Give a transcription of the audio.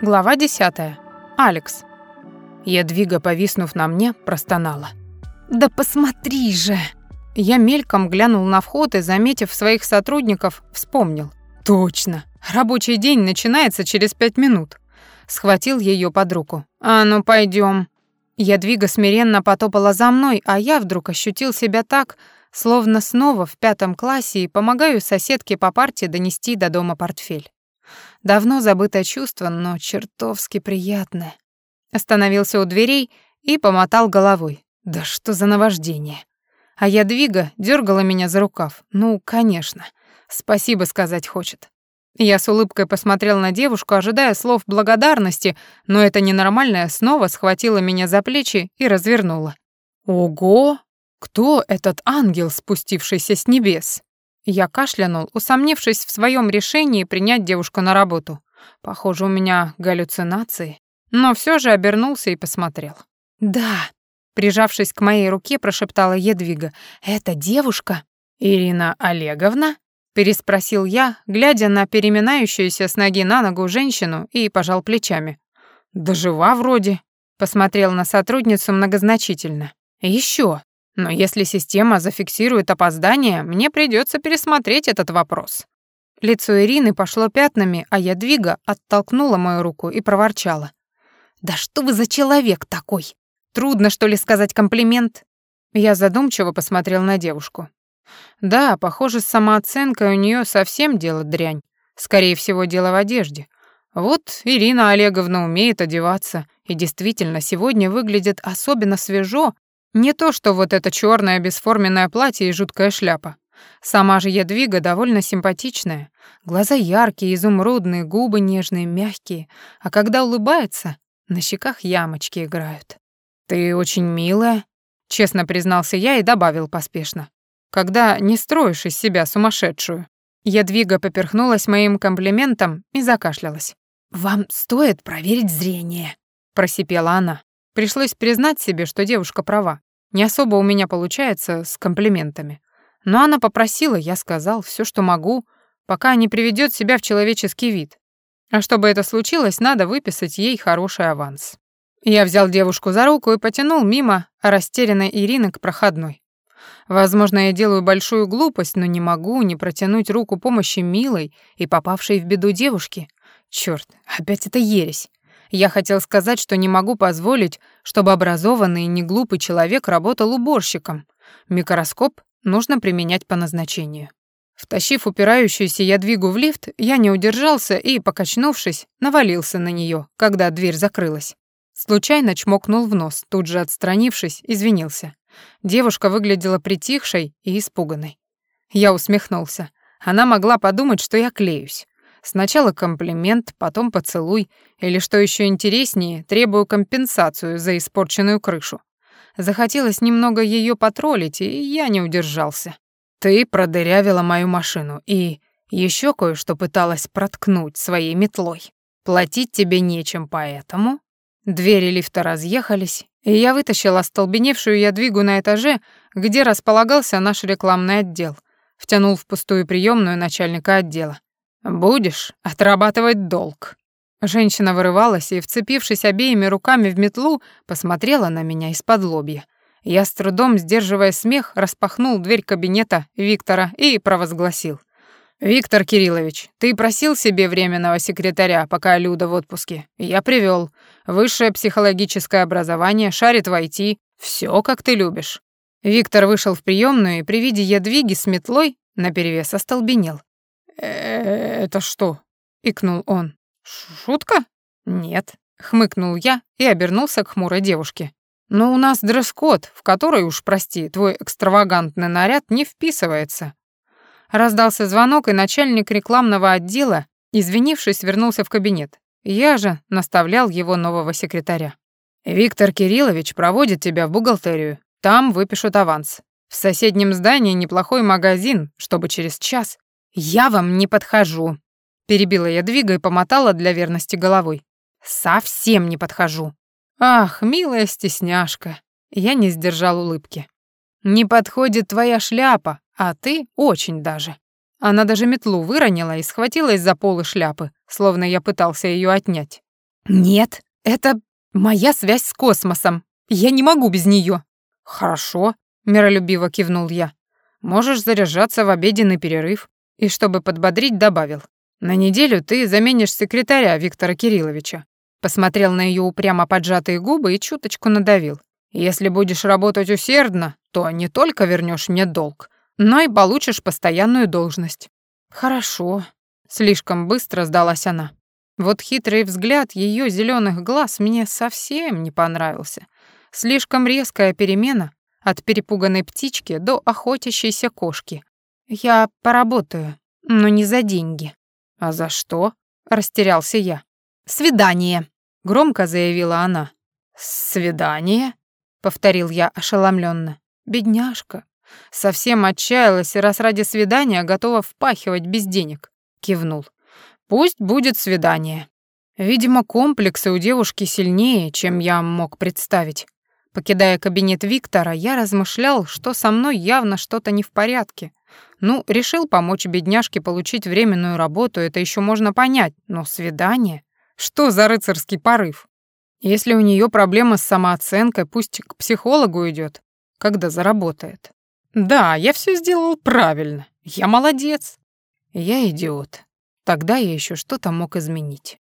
Глава 10. Алекс. Едвига, повиснув на мне, простонала. «Да посмотри же!» Я мельком глянул на вход и, заметив своих сотрудников, вспомнил. «Точно! Рабочий день начинается через пять минут!» Схватил ее под руку. «А ну, пойдем. Ядвига смиренно потопала за мной, а я вдруг ощутил себя так, словно снова в пятом классе и помогаю соседке по парте донести до дома портфель. Давно забытое чувство, но чертовски приятное. Остановился у дверей и помотал головой. Да что за наваждение? А Ядвига дергала меня за рукав. Ну, конечно. Спасибо сказать хочет. Я с улыбкой посмотрел на девушку, ожидая слов благодарности, но эта ненормальная снова схватила меня за плечи и развернула. Ого! Кто этот ангел, спустившийся с небес? Я кашлянул, усомнившись в своем решении принять девушку на работу. Похоже, у меня галлюцинации. Но все же обернулся и посмотрел. «Да», — прижавшись к моей руке, прошептала Едвига. «Это девушка?» «Ирина Олеговна?» — переспросил я, глядя на переминающуюся с ноги на ногу женщину и пожал плечами. «Да жива вроде», — посмотрел на сотрудницу многозначительно. «Еще. Но если система зафиксирует опоздание, мне придется пересмотреть этот вопрос. Лицо Ирины пошло пятнами, а Ядвига оттолкнула мою руку и проворчала. «Да что вы за человек такой? Трудно, что ли, сказать комплимент?» Я задумчиво посмотрел на девушку. Да, похоже, с самооценкой у нее совсем дело дрянь. Скорее всего, дело в одежде. Вот Ирина Олеговна умеет одеваться, и действительно сегодня выглядит особенно свежо не то, что вот это черное бесформенное платье и жуткая шляпа. Сама же Ядвига довольно симпатичная. Глаза яркие, изумрудные, губы нежные, мягкие. А когда улыбается, на щеках ямочки играют. «Ты очень милая», — честно признался я и добавил поспешно. «Когда не строишь из себя сумасшедшую». Ядвига поперхнулась моим комплиментом и закашлялась. «Вам стоит проверить зрение», — просипела она. Пришлось признать себе, что девушка права. Не особо у меня получается с комплиментами. Но она попросила, я сказал все, что могу, пока не приведет себя в человеческий вид. А чтобы это случилось, надо выписать ей хороший аванс. Я взял девушку за руку и потянул мимо растерянной Ирины к проходной. Возможно, я делаю большую глупость, но не могу не протянуть руку помощи милой и попавшей в беду девушке. Чёрт, опять это ересь. Я хотел сказать, что не могу позволить, чтобы образованный и неглупый человек работал уборщиком. Микроскоп нужно применять по назначению. Втащив упирающуюся ядвигу в лифт, я не удержался и, покачнувшись, навалился на нее, когда дверь закрылась. Случайно чмокнул в нос, тут же отстранившись, извинился. Девушка выглядела притихшей и испуганной. Я усмехнулся. Она могла подумать, что я клеюсь. Сначала комплимент, потом поцелуй, или, что еще интереснее, требую компенсацию за испорченную крышу. Захотелось немного ее потроллить, и я не удержался. Ты продырявила мою машину и еще кое-что пыталась проткнуть своей метлой. Платить тебе нечем, поэтому... Двери лифта разъехались, и я вытащила остолбеневшую ядвигу на этаже, где располагался наш рекламный отдел, втянул в пустую приемную начальника отдела. Будешь отрабатывать долг. Женщина вырывалась и, вцепившись обеими руками в метлу, посмотрела на меня из-под лобья. Я с трудом, сдерживая смех, распахнул дверь кабинета Виктора и провозгласил. «Виктор Кириллович, ты просил себе временного секретаря, пока Люда в отпуске. Я привел. Высшее психологическое образование, шарит в IT. Все, как ты любишь». Виктор вышел в приемную и при виде ядвиги с метлой наперевес остолбенел. «Это что?» — икнул он. «Шутка?» «Нет», — хмыкнул я и обернулся к хмурой девушке. «Но у нас дресс-код, в который, уж прости, твой экстравагантный наряд не вписывается». Раздался звонок, и начальник рекламного отдела, извинившись, вернулся в кабинет. Я же наставлял его нового секретаря. «Виктор Кириллович проводит тебя в бухгалтерию. Там выпишут аванс. В соседнем здании неплохой магазин, чтобы через час «Я вам не подхожу», — перебила я двига и помотала для верности головой. «Совсем не подхожу». «Ах, милая стесняшка», — я не сдержал улыбки. «Не подходит твоя шляпа, а ты очень даже». Она даже метлу выронила и схватилась за полы шляпы, словно я пытался ее отнять. «Нет, это моя связь с космосом. Я не могу без нее. «Хорошо», — миролюбиво кивнул я. «Можешь заряжаться в обеденный перерыв». И чтобы подбодрить, добавил. «На неделю ты заменишь секретаря Виктора Кирилловича». Посмотрел на ее упрямо поджатые губы и чуточку надавил. «Если будешь работать усердно, то не только вернешь мне долг, но и получишь постоянную должность». «Хорошо», — слишком быстро сдалась она. Вот хитрый взгляд ее зеленых глаз мне совсем не понравился. Слишком резкая перемена от перепуганной птички до охотящейся кошки. Я поработаю, но не за деньги. А за что? Растерялся я. Свидание, громко заявила она. Свидание? повторил я ошеломленно. Бедняжка. Совсем отчаялась и раз ради свидания готова впахивать без денег. Кивнул. Пусть будет свидание. Видимо, комплексы у девушки сильнее, чем я мог представить. Покидая кабинет Виктора, я размышлял, что со мной явно что-то не в порядке. Ну, решил помочь бедняжке получить временную работу, это еще можно понять, но свидание? Что за рыцарский порыв? Если у нее проблема с самооценкой, пусть к психологу идет, когда заработает. Да, я все сделал правильно. Я молодец. Я идиот. Тогда я еще что-то мог изменить.